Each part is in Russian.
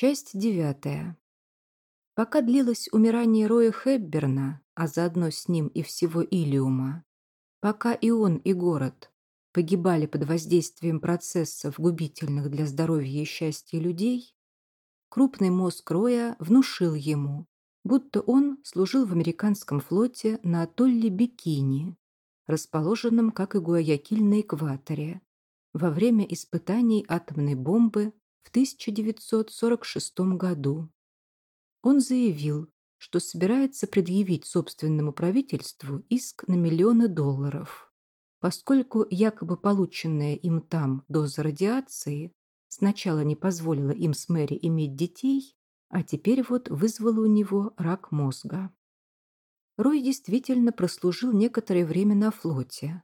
Часть девятая. Пока длилось умирание Роя Хепберна, а заодно с ним и всего Илиума, пока и он, и город погибали под воздействием процессов, губительных для здоровья и счастья людей, крупный мозг Роя внушил ему, будто он служил в американском флоте на атолле Бикини, расположенном, как и Гуаякиль, на экваторе, во время испытаний атомной бомбы в 1946 году. Он заявил, что собирается предъявить собственному правительству иск на миллионы долларов, поскольку якобы полученная им там доза радиации сначала не позволила им с Мэри иметь детей, а теперь вот вызвала у него рак мозга. Рой действительно прослужил некоторое время на флоте.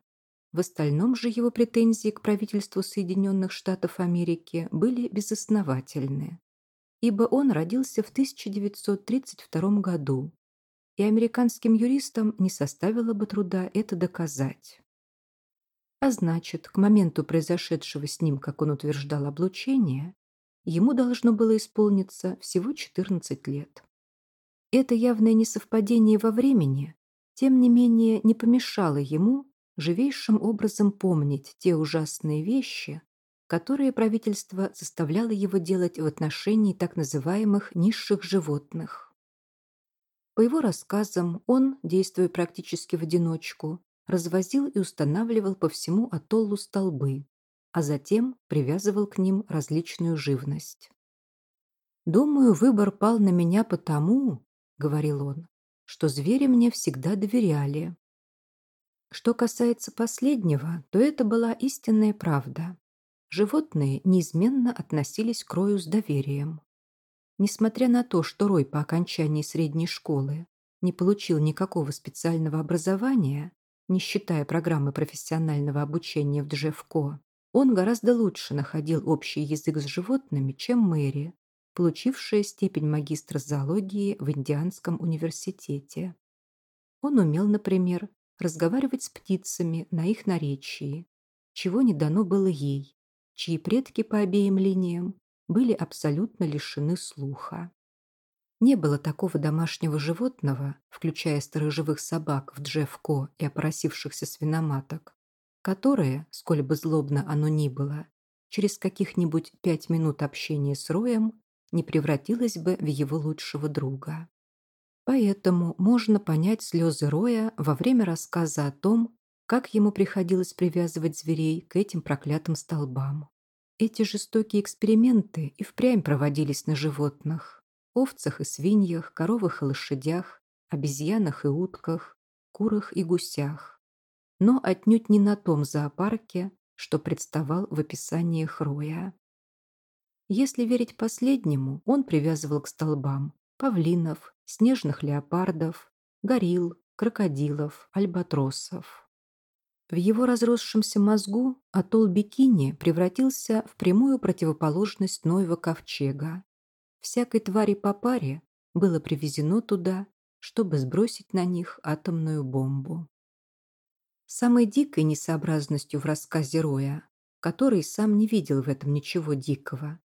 В остальном же его претензии к правительству Соединенных Штатов Америки были безосновательны, ибо он родился в 1932 году, и американским юристам не составило бы труда это доказать. А значит, к моменту произошедшего с ним, как он утверждал, облучения, ему должно было исполниться всего 14 лет. Это явное несовпадение во времени, тем не менее, не помешало ему живейшим образом помнить те ужасные вещи, которые правительство заставляло его делать в отношении так называемых низших животных. По его рассказам, он, действуя практически в одиночку, развозил и устанавливал по всему атоллу столбы, а затем привязывал к ним различную живность. «Думаю, выбор пал на меня потому, — говорил он, — что звери мне всегда доверяли. Что касается последнего, то это была истинная правда. Животные неизменно относились к Рою с доверием. Несмотря на то, что Рой по окончании средней школы не получил никакого специального образования, не считая программы профессионального обучения в Джефко, он гораздо лучше находил общий язык с животными, чем Мэри, получившая степень магистра зоологии в Индианском университете. Он умел, например, разговаривать с птицами на их наречии, чего не дано было ей, чьи предки по обеим линиям были абсолютно лишены слуха. Не было такого домашнего животного, включая сторожевых собак в Джефко и опросившихся свиноматок, которое, сколь бы злобно оно ни было, через каких-нибудь пять минут общения с Роем не превратилось бы в его лучшего друга. Поэтому можно понять слезы Роя во время рассказа о том, как ему приходилось привязывать зверей к этим проклятым столбам. Эти жестокие эксперименты и впрямь проводились на животных. Овцах и свиньях, коровах и лошадях, обезьянах и утках, курах и гусях но отнюдь не на том зоопарке, что представал в описании Хроя. Если верить последнему, он привязывал к столбам павлинов, снежных леопардов, горилл, крокодилов, альбатросов. В его разросшемся мозгу атолл Бикини превратился в прямую противоположность Ноева ковчега. Всякой твари по паре было привезено туда, чтобы сбросить на них атомную бомбу. Самой дикой несообразностью в рассказе Роя, который сам не видел в этом ничего дикого,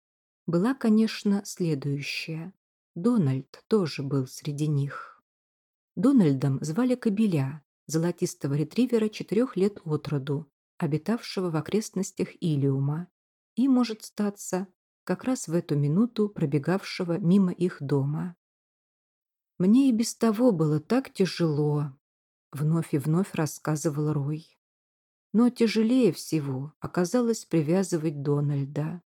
была, конечно, следующая. Дональд тоже был среди них. Дональдом звали Кобеля, золотистого ретривера четырех лет от роду, обитавшего в окрестностях Илиума, и, может статься, как раз в эту минуту пробегавшего мимо их дома. Мне и без того было так тяжело, Вновь и вновь рассказывал Рой. Но тяжелее всего оказалось привязывать Дональда.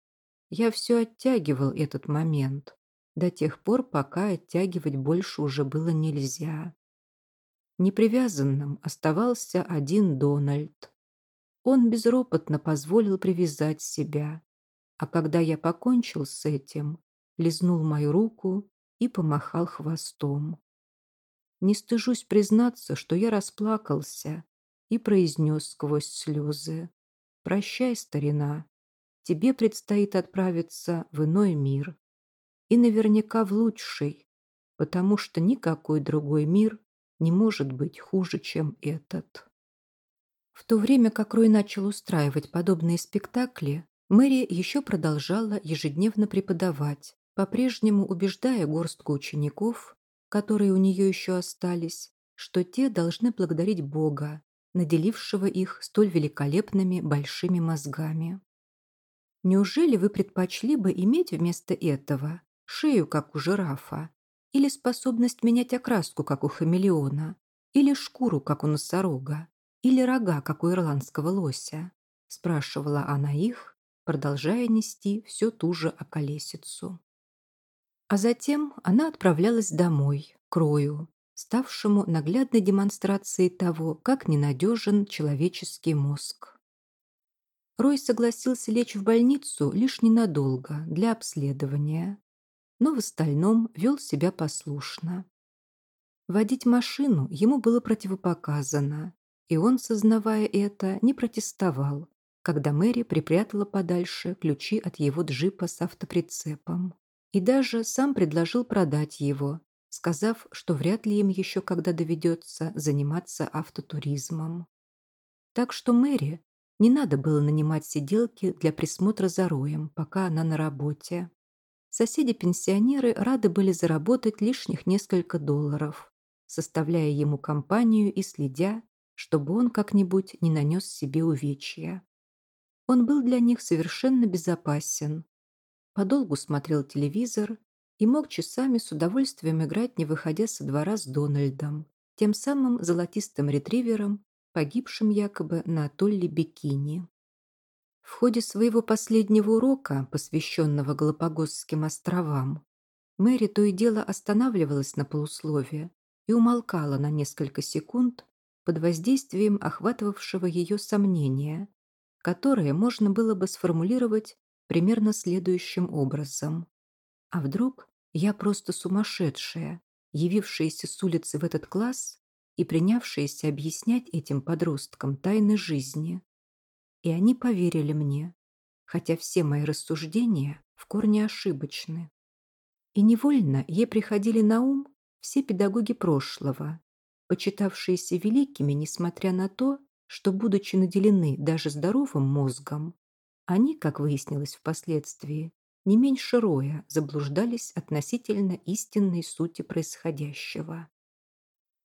Я все оттягивал этот момент, до тех пор, пока оттягивать больше уже было нельзя. Непривязанным оставался один Дональд. Он безропотно позволил привязать себя, а когда я покончил с этим, лизнул мою руку и помахал хвостом. Не стыжусь признаться, что я расплакался и произнес сквозь слезы. «Прощай, старина, тебе предстоит отправиться в иной мир. И наверняка в лучший, потому что никакой другой мир не может быть хуже, чем этот». В то время как Рой начал устраивать подобные спектакли, Мэри еще продолжала ежедневно преподавать по-прежнему убеждая горстку учеников, которые у нее еще остались, что те должны благодарить Бога, наделившего их столь великолепными большими мозгами. Неужели вы предпочли бы иметь вместо этого шею, как у жирафа, или способность менять окраску, как у хамелеона, или шкуру, как у носорога, или рога, как у ирландского лося? Спрашивала она их, продолжая нести всю ту же околесицу. А затем она отправлялась домой, к Рою, ставшему наглядной демонстрацией того, как ненадежен человеческий мозг. Рой согласился лечь в больницу лишь ненадолго, для обследования, но в остальном вел себя послушно. Водить машину ему было противопоказано, и он, сознавая это, не протестовал, когда Мэри припрятала подальше ключи от его джипа с автоприцепом. И даже сам предложил продать его, сказав, что вряд ли им еще когда доведется заниматься автотуризмом. Так что Мэри не надо было нанимать сиделки для присмотра за Роем, пока она на работе. Соседи-пенсионеры рады были заработать лишних несколько долларов, составляя ему компанию и следя, чтобы он как-нибудь не нанес себе увечья. Он был для них совершенно безопасен. Подолгу смотрел телевизор и мог часами с удовольствием играть, не выходя со двора с Дональдом, тем самым золотистым ретривером, погибшим якобы на атолле Бикини. В ходе своего последнего урока, посвященного Галапагосским островам, Мэри то и дело останавливалась на полусловие и умолкала на несколько секунд под воздействием охватывавшего ее сомнения, которое можно было бы сформулировать примерно следующим образом. А вдруг я просто сумасшедшая, явившаяся с улицы в этот класс и принявшаяся объяснять этим подросткам тайны жизни? И они поверили мне, хотя все мои рассуждения в корне ошибочны. И невольно ей приходили на ум все педагоги прошлого, почитавшиеся великими, несмотря на то, что, будучи наделены даже здоровым мозгом, они, как выяснилось впоследствии, не меньше роя заблуждались относительно истинной сути происходящего.